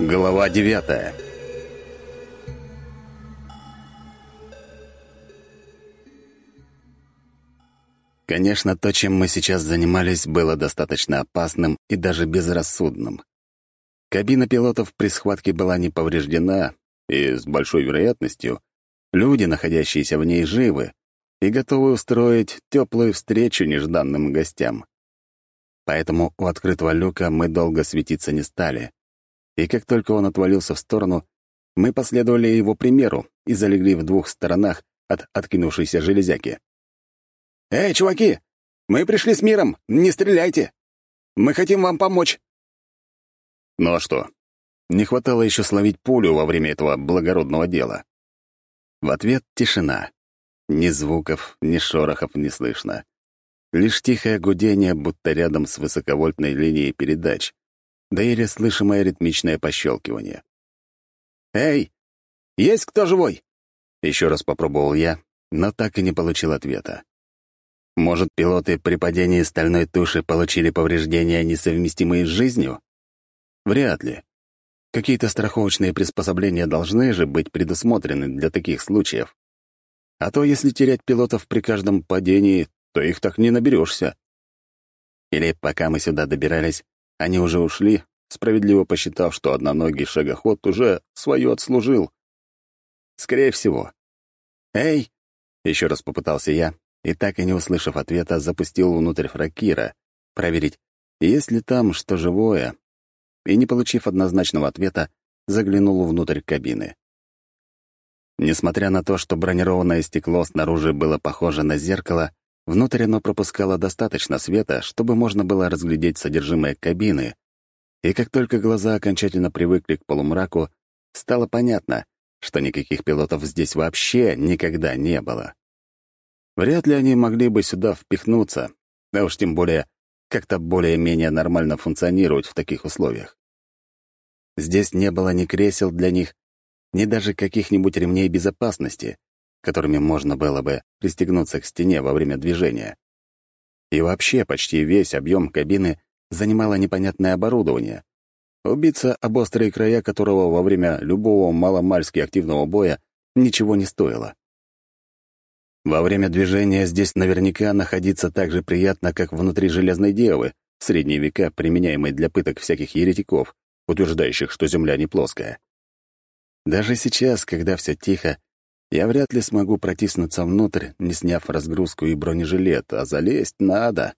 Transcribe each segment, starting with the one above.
Глава девятая Конечно, то, чем мы сейчас занимались, было достаточно опасным и даже безрассудным. Кабина пилотов при схватке была не повреждена, и с большой вероятностью люди, находящиеся в ней, живы и готовы устроить теплую встречу нежданным гостям. Поэтому у открытого люка мы долго светиться не стали. И как только он отвалился в сторону, мы последовали его примеру и залегли в двух сторонах от откинувшейся железяки. «Эй, чуваки! Мы пришли с миром! Не стреляйте! Мы хотим вам помочь!» Ну а что? Не хватало еще словить пулю во время этого благородного дела. В ответ тишина. Ни звуков, ни шорохов не слышно. Лишь тихое гудение, будто рядом с высоковольтной линией передач, да или слышимое ритмичное пощелкивание. «Эй, есть кто живой?» Еще раз попробовал я, но так и не получил ответа. Может, пилоты при падении стальной туши получили повреждения, несовместимые с жизнью? Вряд ли. Какие-то страховочные приспособления должны же быть предусмотрены для таких случаев. А то, если терять пилотов при каждом падении, то их так не наберешься. Или пока мы сюда добирались, они уже ушли, справедливо посчитав, что одноногий шагоход уже свое отслужил. Скорее всего. «Эй!» — еще раз попытался я, и так и не услышав ответа, запустил внутрь фракира, проверить, есть ли там что живое, и, не получив однозначного ответа, заглянул внутрь кабины. Несмотря на то, что бронированное стекло снаружи было похоже на зеркало, внутрь оно пропускало достаточно света, чтобы можно было разглядеть содержимое кабины, и как только глаза окончательно привыкли к полумраку, стало понятно, что никаких пилотов здесь вообще никогда не было. Вряд ли они могли бы сюда впихнуться, а уж тем более как-то более-менее нормально функционировать в таких условиях. Здесь не было ни кресел для них, ни даже каких-нибудь ремней безопасности, которыми можно было бы пристегнуться к стене во время движения. И вообще почти весь объем кабины занимало непонятное оборудование, убиться об острые края которого во время любого маломальски активного боя ничего не стоило. Во время движения здесь наверняка находиться так же приятно, как внутри Железной Девы, в средние века применяемой для пыток всяких еретиков, утверждающих, что Земля не плоская. Даже сейчас, когда все тихо, я вряд ли смогу протиснуться внутрь, не сняв разгрузку и бронежилет, а залезть надо.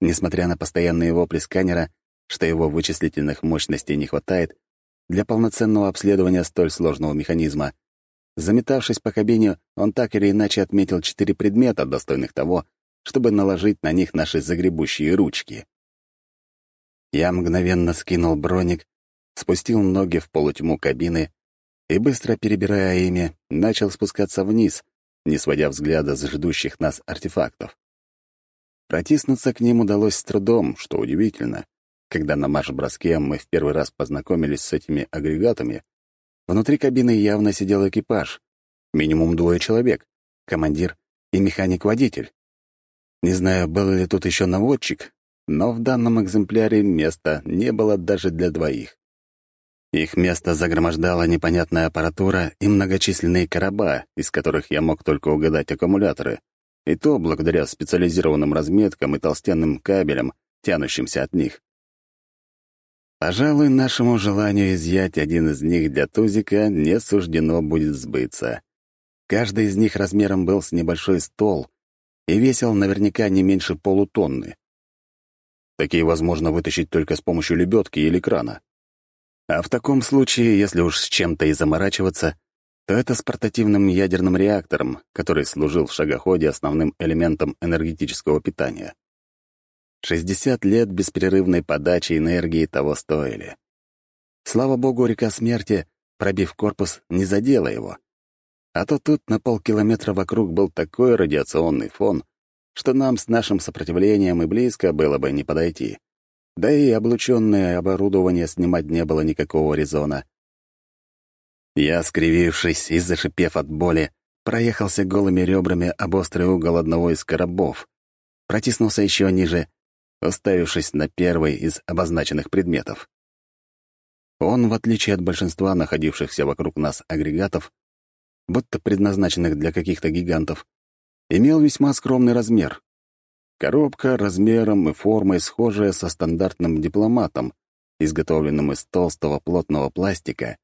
Несмотря на постоянные вопли сканера, что его вычислительных мощностей не хватает, для полноценного обследования столь сложного механизма — Заметавшись по кабине, он так или иначе отметил четыре предмета, достойных того, чтобы наложить на них наши загребущие ручки. Я мгновенно скинул броник, спустил ноги в полутьму кабины и, быстро перебирая ими, начал спускаться вниз, не сводя взгляда с ждущих нас артефактов. Протиснуться к ним удалось с трудом, что удивительно. Когда на марш-броске мы в первый раз познакомились с этими агрегатами, Внутри кабины явно сидел экипаж. Минимум двое человек — командир и механик-водитель. Не знаю, был ли тут еще наводчик, но в данном экземпляре места не было даже для двоих. Их место загромождала непонятная аппаратура и многочисленные короба, из которых я мог только угадать аккумуляторы, и то благодаря специализированным разметкам и толстенным кабелям, тянущимся от них. Пожалуй, нашему желанию изъять один из них для тузика не суждено будет сбыться. Каждый из них размером был с небольшой стол и весил наверняка не меньше полутонны. Такие возможно вытащить только с помощью лебедки или крана. А в таком случае, если уж с чем-то и заморачиваться, то это с портативным ядерным реактором, который служил в шагоходе основным элементом энергетического питания. 60 лет беспрерывной подачи энергии того стоили. Слава богу, река смерти, пробив корпус, не задела его. А то тут на полкилометра вокруг был такой радиационный фон, что нам с нашим сопротивлением и близко было бы не подойти. Да и облученное оборудование снимать не было никакого резона. Я, скривившись и зашипев от боли, проехался голыми ребрами об острый угол одного из коробов, протиснулся еще ниже уставившись на первый из обозначенных предметов. Он, в отличие от большинства находившихся вокруг нас агрегатов, будто предназначенных для каких-то гигантов, имел весьма скромный размер. Коробка размером и формой схожая со стандартным дипломатом, изготовленным из толстого плотного пластика,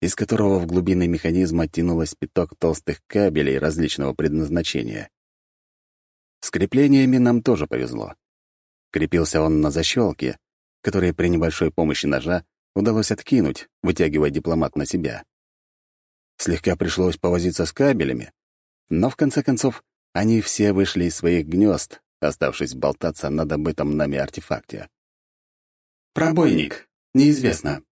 из которого в глубины механизма тянулось пяток толстых кабелей различного предназначения. С креплениями нам тоже повезло. Крепился он на защелке, которые при небольшой помощи ножа удалось откинуть, вытягивая дипломат на себя. Слегка пришлось повозиться с кабелями, но в конце концов они все вышли из своих гнезд, оставшись болтаться на добытом нами артефакте. «Пробойник. Неизвестно».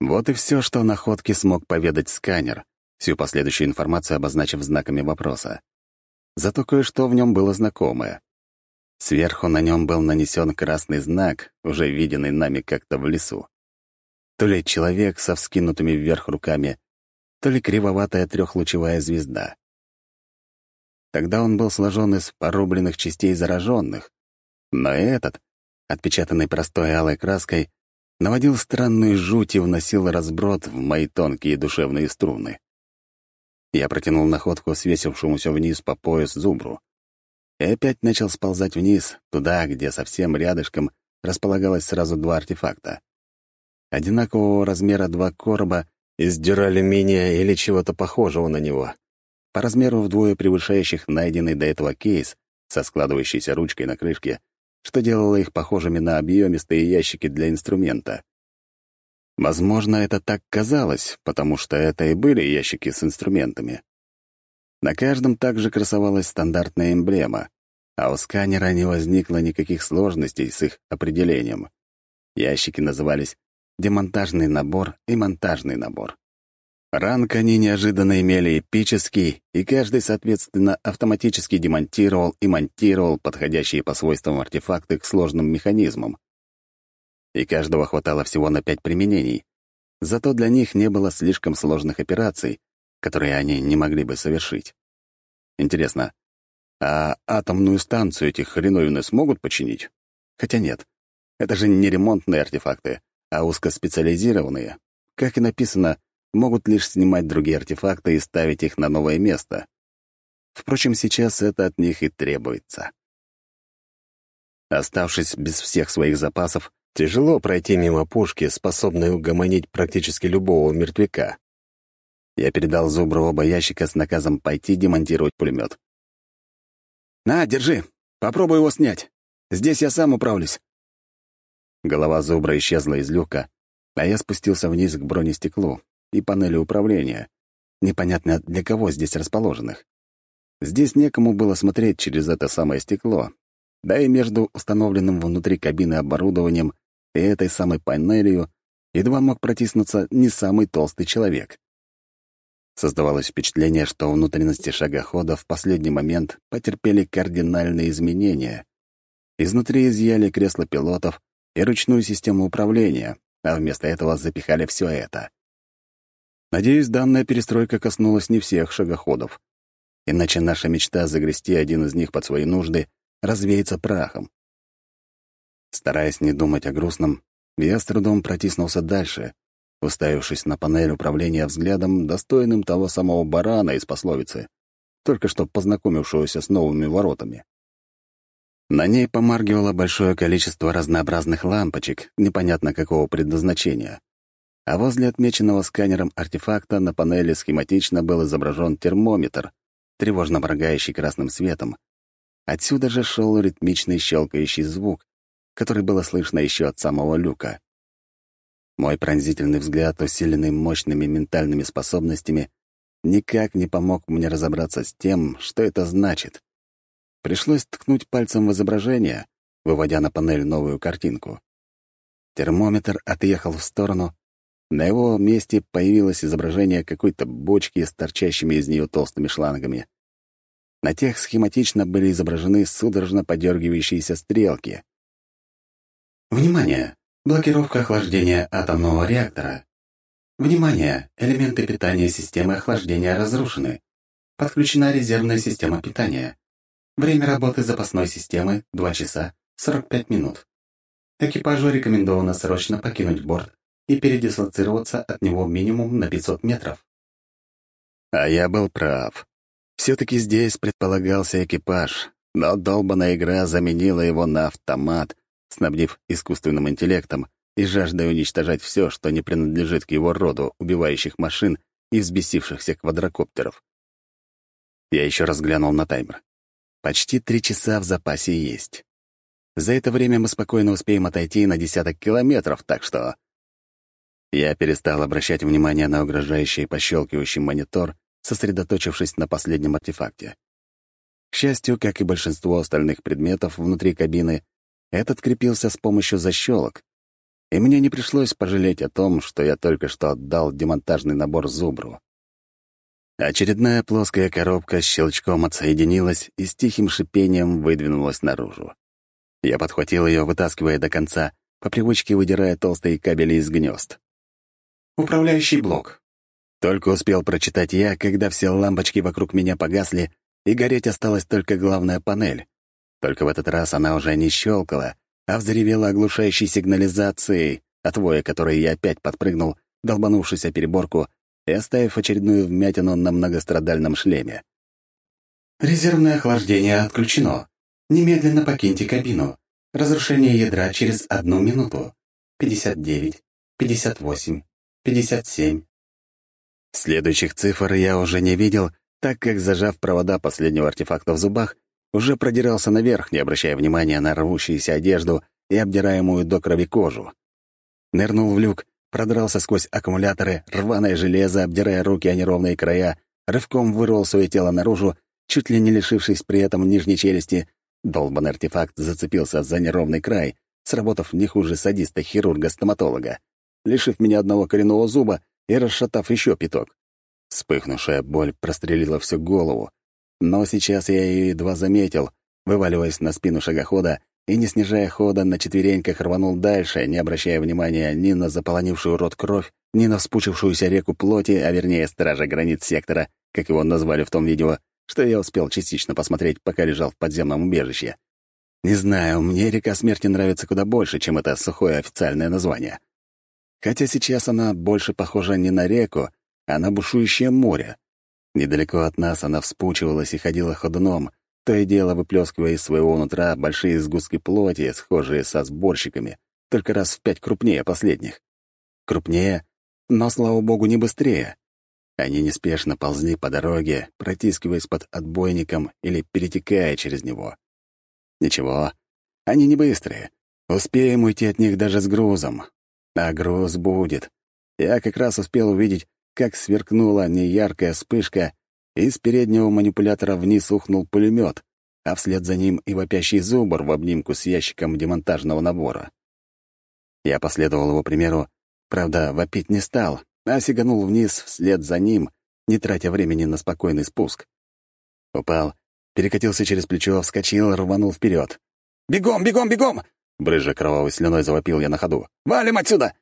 Вот и все, что о находке смог поведать сканер, всю последующую информацию обозначив знаками вопроса. Зато кое-что в нем было знакомое. Сверху на нем был нанесен красный знак, уже виденный нами как-то в лесу. То ли человек со вскинутыми вверх руками, то ли кривоватая трехлучевая звезда. Тогда он был сложен из порубленных частей зараженных, но этот, отпечатанный простой алой краской, наводил странную жуть и вносил разброд в мои тонкие душевные струны. Я протянул находку свесившемуся вниз по пояс зубру и опять начал сползать вниз, туда, где совсем рядышком располагалось сразу два артефакта. Одинакового размера два короба из дюралюминия или чего-то похожего на него, по размеру вдвое превышающих найденный до этого кейс со складывающейся ручкой на крышке, что делало их похожими на объемистые ящики для инструмента. Возможно, это так казалось, потому что это и были ящики с инструментами. На каждом также красовалась стандартная эмблема, а у сканера не возникло никаких сложностей с их определением. Ящики назывались «демонтажный набор» и «монтажный набор». Ранг они неожиданно имели эпический, и каждый, соответственно, автоматически демонтировал и монтировал подходящие по свойствам артефакты к сложным механизмам. И каждого хватало всего на пять применений. Зато для них не было слишком сложных операций, которые они не могли бы совершить. Интересно, а атомную станцию этих хреновины смогут починить? Хотя нет, это же не ремонтные артефакты, а узкоспециализированные. Как и написано, могут лишь снимать другие артефакты и ставить их на новое место. Впрочем, сейчас это от них и требуется. Оставшись без всех своих запасов, тяжело пройти мимо пушки, способной угомонить практически любого мертвяка. Я передал Зубру оба ящика с наказом пойти демонтировать пулемет. «На, держи. Попробуй его снять. Здесь я сам управлюсь». Голова Зубра исчезла из люка, а я спустился вниз к бронестеклу и панели управления, непонятно для кого здесь расположенных. Здесь некому было смотреть через это самое стекло, да и между установленным внутри кабины оборудованием и этой самой панелью едва мог протиснуться не самый толстый человек. Создавалось впечатление, что внутренности шагохода в последний момент потерпели кардинальные изменения. Изнутри изъяли кресла пилотов и ручную систему управления, а вместо этого запихали все это. Надеюсь, данная перестройка коснулась не всех шагоходов. Иначе наша мечта загрести один из них под свои нужды развеется прахом. Стараясь не думать о грустном, я с трудом протиснулся дальше, уставившись на панель управления взглядом, достойным того самого барана из пословицы, только что познакомившегося с новыми воротами. На ней помаргивало большое количество разнообразных лампочек, непонятно какого предназначения. А возле отмеченного сканером артефакта на панели схематично был изображен термометр, тревожно моргающий красным светом. Отсюда же шел ритмичный щелкающий звук, который было слышно еще от самого люка. Мой пронзительный взгляд, усиленный мощными ментальными способностями, никак не помог мне разобраться с тем, что это значит. Пришлось ткнуть пальцем в изображение, выводя на панель новую картинку. Термометр отъехал в сторону. На его месте появилось изображение какой-то бочки с торчащими из нее толстыми шлангами. На тех схематично были изображены судорожно подергивающиеся стрелки. «Внимание! Блокировка охлаждения атомного реактора. Внимание! Элементы питания системы охлаждения разрушены. Подключена резервная система питания. Время работы запасной системы — 2 часа 45 минут. Экипажу рекомендовано срочно покинуть борт и передислоцироваться от него минимум на 500 метров. А я был прав. Все-таки здесь предполагался экипаж, но долбанная игра заменила его на автомат, снабдив искусственным интеллектом и жаждой уничтожать все, что не принадлежит к его роду убивающих машин и взбесившихся квадрокоптеров. Я еще раз глянул на таймер. Почти три часа в запасе есть. За это время мы спокойно успеем отойти на десяток километров, так что... Я перестал обращать внимание на угрожающий пощелкивающий монитор, сосредоточившись на последнем артефакте. К счастью, как и большинство остальных предметов внутри кабины, этот крепился с помощью защелок, и мне не пришлось пожалеть о том, что я только что отдал демонтажный набор зубру. Очередная плоская коробка с щелчком отсоединилась и с тихим шипением выдвинулась наружу. Я подхватил ее, вытаскивая до конца, по привычке выдирая толстые кабели из гнезд. «Управляющий блок». Только успел прочитать я, когда все лампочки вокруг меня погасли, и гореть осталась только главная панель. Только в этот раз она уже не щелкала, а взревела оглушающей сигнализацией, от воя которой я опять подпрыгнул, долбанувшись о переборку и оставив очередную вмятину на многострадальном шлеме. «Резервное охлаждение отключено. Немедленно покиньте кабину. Разрушение ядра через одну минуту. 59, 58, 57». Следующих цифр я уже не видел, так как, зажав провода последнего артефакта в зубах, уже продирался наверх, не обращая внимания на рвущуюся одежду и обдираемую до крови кожу. Нырнул в люк, продрался сквозь аккумуляторы, рваное железо, обдирая руки о неровные края, рывком вырвал свое тело наружу, чуть ли не лишившись при этом нижней челюсти. Долбанный артефакт зацепился за неровный край, сработав не хуже садиста-хирурга-стоматолога, лишив меня одного коренного зуба и расшатав еще пяток. Вспыхнувшая боль прострелила всю голову, но сейчас я ее едва заметил, вываливаясь на спину шагохода и, не снижая хода, на четвереньках рванул дальше, не обращая внимания ни на заполонившую рот кровь, ни на вспучившуюся реку плоти, а вернее стража границ сектора, как его назвали в том видео, что я успел частично посмотреть, пока лежал в подземном убежище. Не знаю, мне река смерти нравится куда больше, чем это сухое официальное название. Хотя сейчас она больше похожа не на реку, а на бушующее море. Недалеко от нас она вспучивалась и ходила ходуном, то и дело выплескивая из своего нутра большие сгустки плоти, схожие со сборщиками, только раз в пять крупнее последних. Крупнее, но, слава богу, не быстрее. Они неспешно ползли по дороге, протискиваясь под отбойником или перетекая через него. Ничего, они не быстрые. Успеем уйти от них даже с грузом. А груз будет. Я как раз успел увидеть, как сверкнула неяркая вспышка, и с переднего манипулятора вниз ухнул пулемет, а вслед за ним и вопящий зубр в обнимку с ящиком демонтажного набора. Я последовал его примеру, правда, вопить не стал, а сиганул вниз вслед за ним, не тратя времени на спокойный спуск. Упал, перекатился через плечо, вскочил, рванул вперед. «Бегом, бегом, бегом!» Брызжа кровавой слюной завопил я на ходу. «Валим отсюда!»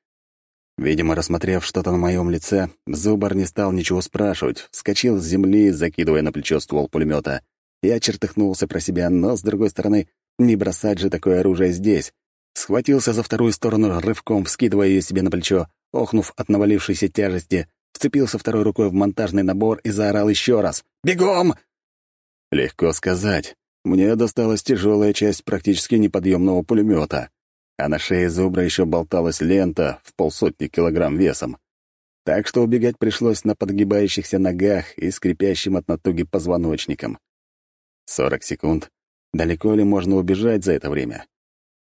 Видимо, рассмотрев что-то на моем лице, Зубар не стал ничего спрашивать, вскочил с земли, закидывая на плечо ствол пулемета. Я чертыхнулся про себя, но, с другой стороны, не бросать же такое оружие здесь. Схватился за вторую сторону, рывком вскидывая ее себе на плечо, охнув от навалившейся тяжести, вцепился второй рукой в монтажный набор и заорал еще раз. «Бегом!» Легко сказать. Мне досталась тяжелая часть практически неподъемного пулемета а на шее зубра еще болталась лента в полсотни килограмм весом. Так что убегать пришлось на подгибающихся ногах и скрипящим от натуги позвоночником. Сорок секунд. Далеко ли можно убежать за это время?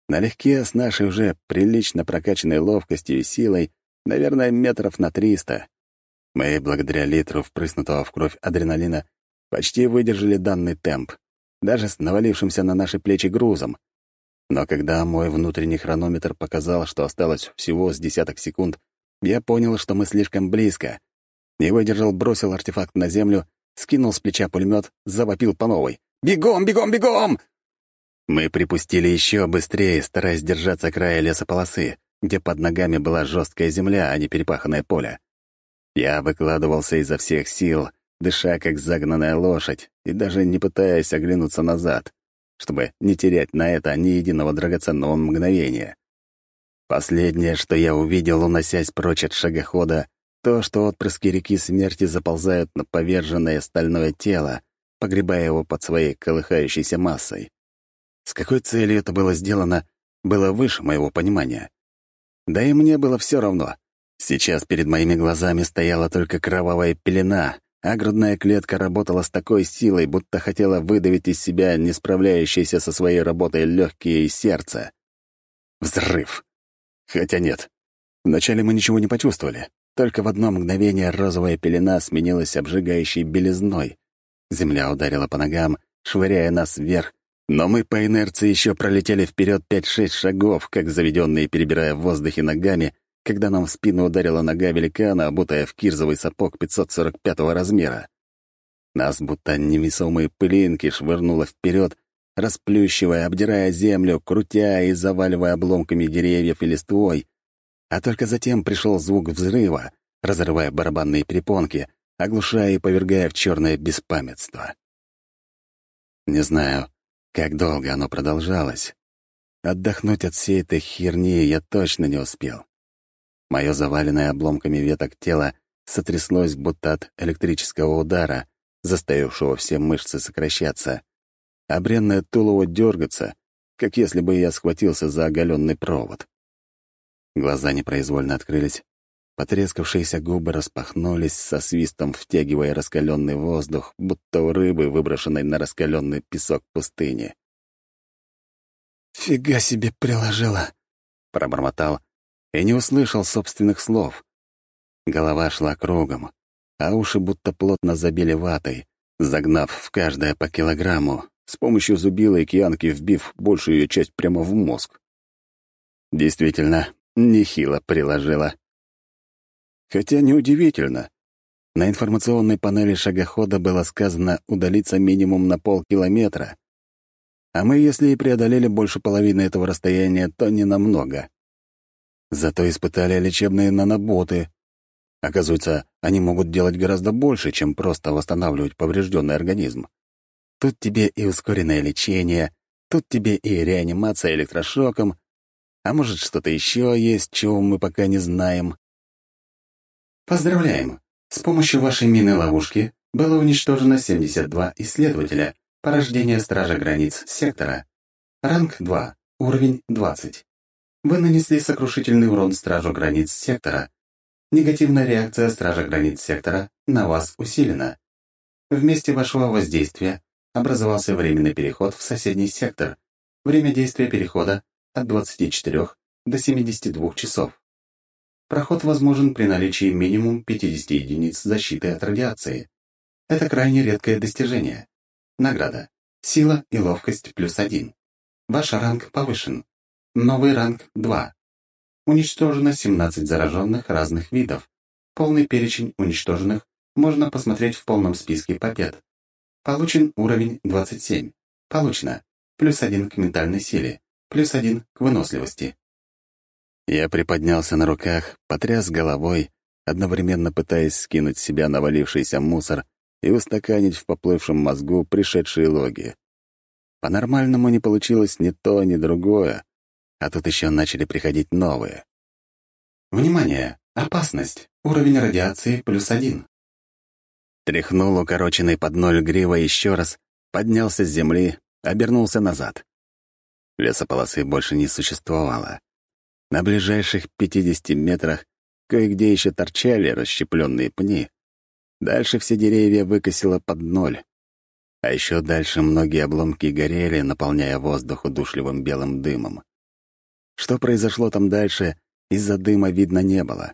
Налегке с нашей уже прилично прокачанной ловкостью и силой, наверное, метров на триста. Мы, благодаря литру впрыснутого в кровь адреналина, почти выдержали данный темп, даже с навалившимся на наши плечи грузом — но когда мой внутренний хронометр показал, что осталось всего с десяток секунд, я понял, что мы слишком близко. Не выдержал, бросил артефакт на землю, скинул с плеча пулемет, завопил по новой. «Бегом, бегом, бегом!» Мы припустили еще быстрее, стараясь держаться края лесополосы, где под ногами была жесткая земля, а не перепаханное поле. Я выкладывался изо всех сил, дыша как загнанная лошадь, и даже не пытаясь оглянуться назад чтобы не терять на это ни единого драгоценного мгновения. Последнее, что я увидел, уносясь прочь от шагохода, то, что отпрыски реки смерти заползают на поверженное стальное тело, погребая его под своей колыхающейся массой. С какой целью это было сделано, было выше моего понимания. Да и мне было все равно. Сейчас перед моими глазами стояла только кровавая пелена, а грудная клетка работала с такой силой, будто хотела выдавить из себя не справляющиеся со своей работой легкие и сердце. Взрыв. Хотя нет. Вначале мы ничего не почувствовали. Только в одно мгновение розовая пелена сменилась обжигающей белизной. Земля ударила по ногам, швыряя нас вверх, но мы по инерции еще пролетели вперед пять-шесть шагов, как заведенные, перебирая в воздухе ногами, когда нам в спину ударила нога великана, обутая в кирзовый сапог 545-го размера. Нас будто невесомые пылинки швырнуло вперед, расплющивая, обдирая землю, крутя и заваливая обломками деревьев и листвой. А только затем пришел звук взрыва, разрывая барабанные перепонки, оглушая и повергая в черное беспамятство. Не знаю, как долго оно продолжалось. Отдохнуть от всей этой херни я точно не успел. Мое заваленное обломками веток тело сотряслось будто от электрического удара, заставившего все мышцы сокращаться, а бренное тулово дергаться, как если бы я схватился за оголенный провод. Глаза непроизвольно открылись, потрескавшиеся губы распахнулись со свистом, втягивая раскаленный воздух, будто у рыбы, выброшенной на раскаленный песок пустыни. «Фига себе приложила!» — пробормотал и не услышал собственных слов. Голова шла кругом, а уши будто плотно забили ватой, загнав в каждое по килограмму, с помощью зубила и киянки вбив большую ее часть прямо в мозг. Действительно, нехило приложила. Хотя неудивительно. На информационной панели шагохода было сказано удалиться минимум на полкилометра. А мы, если и преодолели больше половины этого расстояния, то не намного. Зато испытали лечебные наноботы. Оказывается, они могут делать гораздо больше, чем просто восстанавливать поврежденный организм. Тут тебе и ускоренное лечение, тут тебе и реанимация электрошоком, а может, что-то еще есть, чего мы пока не знаем. Поздравляем! С помощью вашей мины-ловушки было уничтожено 72 исследователя, порождение Стража границ сектора. Ранг 2, уровень 20. Вы нанесли сокрушительный урон Стражу границ сектора. Негативная реакция Стража границ сектора на вас усилена. В месте вашего воздействия образовался временный переход в соседний сектор. Время действия перехода от 24 до 72 часов. Проход возможен при наличии минимум 50 единиц защиты от радиации. Это крайне редкое достижение. Награда. Сила и ловкость плюс один. Ваш ранг повышен. Новый ранг 2. Уничтожено 17 зараженных разных видов. Полный перечень уничтоженных можно посмотреть в полном списке побед. Получен уровень 27. Получено. Плюс один к ментальной силе. Плюс один к выносливости. Я приподнялся на руках, потряс головой, одновременно пытаясь скинуть с себя навалившийся мусор и устаканить в поплывшем мозгу пришедшие логи. По-нормальному не получилось ни то, ни другое, а тут еще начали приходить новые. Внимание! Опасность! Уровень радиации плюс один. Тряхнул укороченный под ноль грива еще раз, поднялся с земли, обернулся назад. Лесополосы больше не существовало. На ближайших 50 метрах кое-где еще торчали расщепленные пни. Дальше все деревья выкосило под ноль. А еще дальше многие обломки горели, наполняя воздух удушливым белым дымом. Что произошло там дальше, из-за дыма видно не было.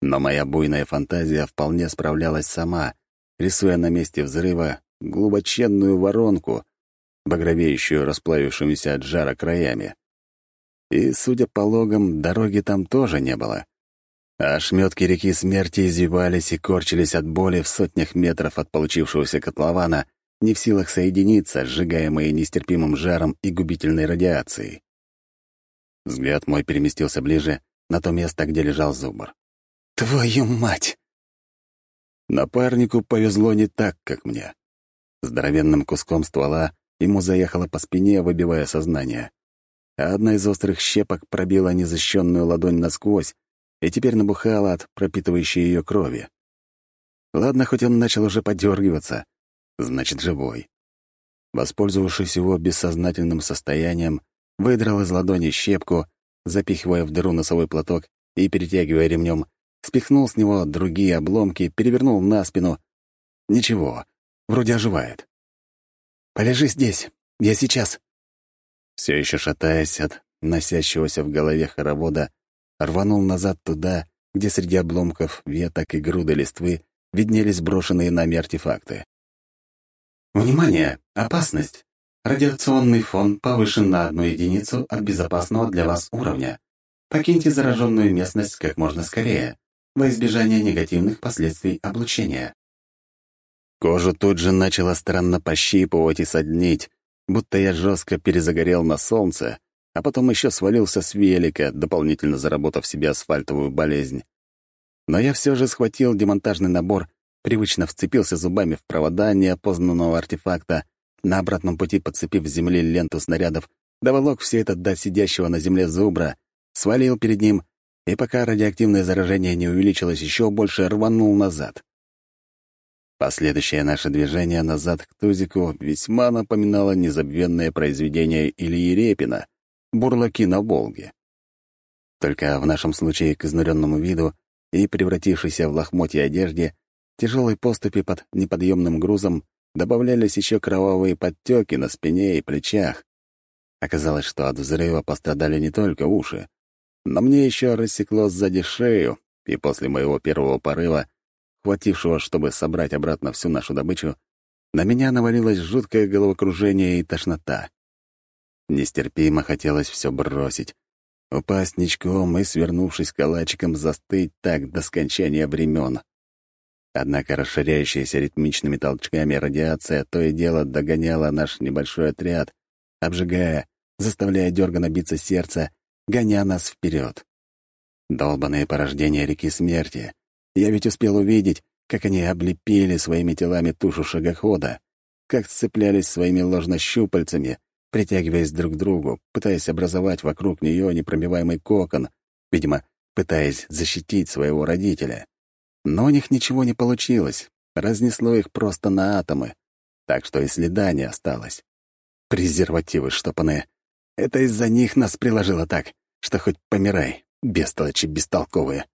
Но моя буйная фантазия вполне справлялась сама, рисуя на месте взрыва глубоченную воронку, багровеющую расплавившимися от жара краями. И, судя по логам, дороги там тоже не было. А ошметки реки смерти извивались и корчились от боли в сотнях метров от получившегося котлована, не в силах соединиться, сжигаемые нестерпимым жаром и губительной радиацией. Взгляд мой переместился ближе, на то место, где лежал зубр. «Твою мать!» Напарнику повезло не так, как мне. Здоровенным куском ствола ему заехало по спине, выбивая сознание. а одна из острых щепок пробила незащищенную ладонь насквозь и теперь набухала от пропитывающей ее крови. Ладно, хоть он начал уже подергиваться, значит, живой. Воспользовавшись его бессознательным состоянием, выдрал из ладони щепку, запихивая в дыру носовой платок и, перетягивая ремнем, спихнул с него другие обломки, перевернул на спину. Ничего, вроде оживает. «Полежи здесь, я сейчас». Все еще шатаясь от носящегося в голове хоровода, рванул назад туда, где среди обломков, веток и груды листвы виднелись брошенные нами артефакты. «Внимание! Опасность! Радиационный фон повышен на одну единицу от безопасного для вас уровня. Покиньте зараженную местность как можно скорее, во избежание негативных последствий облучения». Кожу тут же начала странно пощипывать и соднить, будто я жестко перезагорел на солнце, а потом еще свалился с велика, дополнительно заработав себе асфальтовую болезнь. Но я все же схватил демонтажный набор, привычно вцепился зубами в провода неопознанного артефакта, на обратном пути подцепив с земли ленту снарядов, доволок все это до сидящего на земле зубра, свалил перед ним и, пока радиоактивное заражение не увеличилось еще больше, рванул назад. Последующее наше движение назад к Тузику весьма напоминало незабвенное произведение Ильи Репина «Бурлаки на Волге». Только в нашем случае к изнуренному виду и превратившейся в лохмотье одежде тяжелой поступи под неподъемным грузом добавлялись еще кровавые подтеки на спине и плечах. Оказалось, что от взрыва пострадали не только уши, но мне еще рассекло сзади шею, и после моего первого порыва, хватившего, чтобы собрать обратно всю нашу добычу, на меня навалилось жуткое головокружение и тошнота. Нестерпимо хотелось все бросить, упасть ничком и, свернувшись калачиком, застыть так до скончания времен. Однако расширяющаяся ритмичными толчками радиация то и дело догоняла наш небольшой отряд, обжигая, заставляя дерганно биться сердце, гоня нас вперед. Долбанные порождения реки смерти. Я ведь успел увидеть, как они облепили своими телами тушу шагохода, как сцеплялись своими ложнощупальцами, притягиваясь друг к другу, пытаясь образовать вокруг нее непробиваемый кокон, видимо, пытаясь защитить своего родителя. Но у них ничего не получилось, разнесло их просто на атомы, так что и следа не осталось. Презервативы штопанные. Это из-за них нас приложило так, что хоть помирай, бестолочи бестолковые.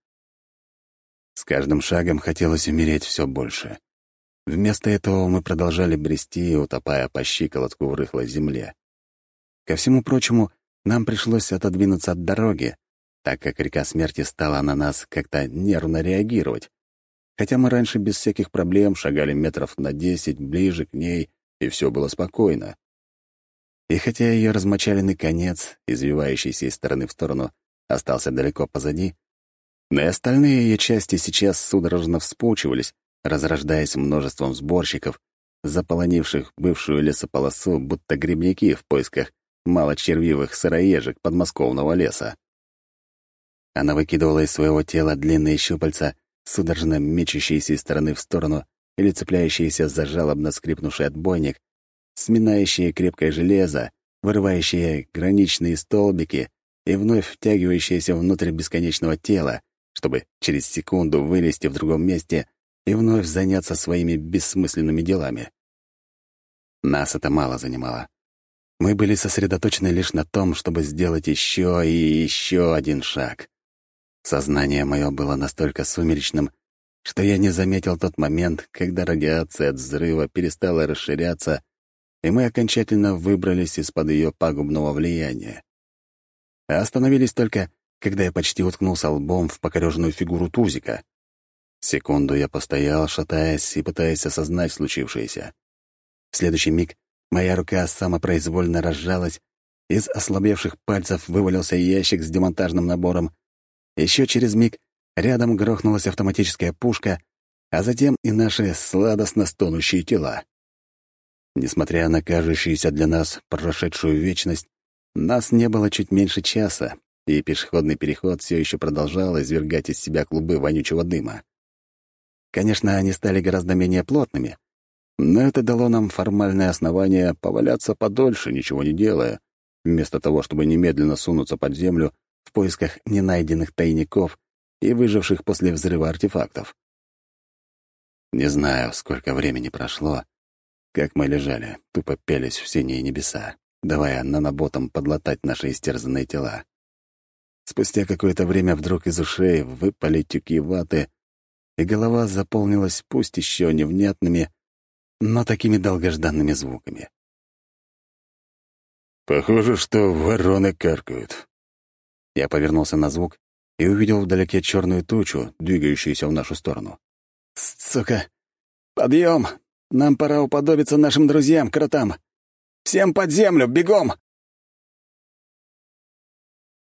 С каждым шагом хотелось умереть все больше. Вместо этого мы продолжали брести, утопая по щиколотку в рыхлой земле. Ко всему прочему, нам пришлось отодвинуться от дороги, так как река смерти стала на нас как-то нервно реагировать. Хотя мы раньше без всяких проблем шагали метров на десять ближе к ней, и все было спокойно. И хотя ее размочаленный конец, извивающийся из стороны в сторону, остался далеко позади, но и остальные ее части сейчас судорожно вспучивались, разрождаясь множеством сборщиков, заполонивших бывшую лесополосу, будто грибники в поисках малочервивых сыроежек подмосковного леса. Она выкидывала из своего тела длинные щупальца, судорожно мечущиеся из стороны в сторону или цепляющиеся за жалобно скрипнувший отбойник, сминающие крепкое железо, вырывающие граничные столбики и вновь втягивающиеся внутрь бесконечного тела, чтобы через секунду вылезти в другом месте и вновь заняться своими бессмысленными делами. Нас это мало занимало. Мы были сосредоточены лишь на том, чтобы сделать еще и еще один шаг. Сознание мое было настолько сумеречным, что я не заметил тот момент, когда радиация от взрыва перестала расширяться, и мы окончательно выбрались из-под ее пагубного влияния. А остановились только, когда я почти уткнулся лбом в покореженную фигуру Тузика. Секунду я постоял, шатаясь и пытаясь осознать случившееся. В следующий миг Моя рука самопроизвольно разжалась, из ослабевших пальцев вывалился ящик с демонтажным набором. Еще через миг рядом грохнулась автоматическая пушка, а затем и наши сладостно стонущие тела. Несмотря на кажущуюся для нас прошедшую вечность, нас не было чуть меньше часа, и пешеходный переход все еще продолжал извергать из себя клубы вонючего дыма. Конечно, они стали гораздо менее плотными — но это дало нам формальное основание поваляться подольше, ничего не делая, вместо того, чтобы немедленно сунуться под землю в поисках ненайденных тайников и выживших после взрыва артефактов. Не знаю, сколько времени прошло, как мы лежали, тупо пялись в синие небеса, давая наноботам подлатать наши истерзанные тела. Спустя какое-то время вдруг из ушей выпали тюки ваты, и голова заполнилась пусть еще невнятными, но такими долгожданными звуками. «Похоже, что вороны каркают». Я повернулся на звук и увидел вдалеке черную тучу, двигающуюся в нашу сторону. «Сука! Подъем! Нам пора уподобиться нашим друзьям, кротам! Всем под землю, бегом!»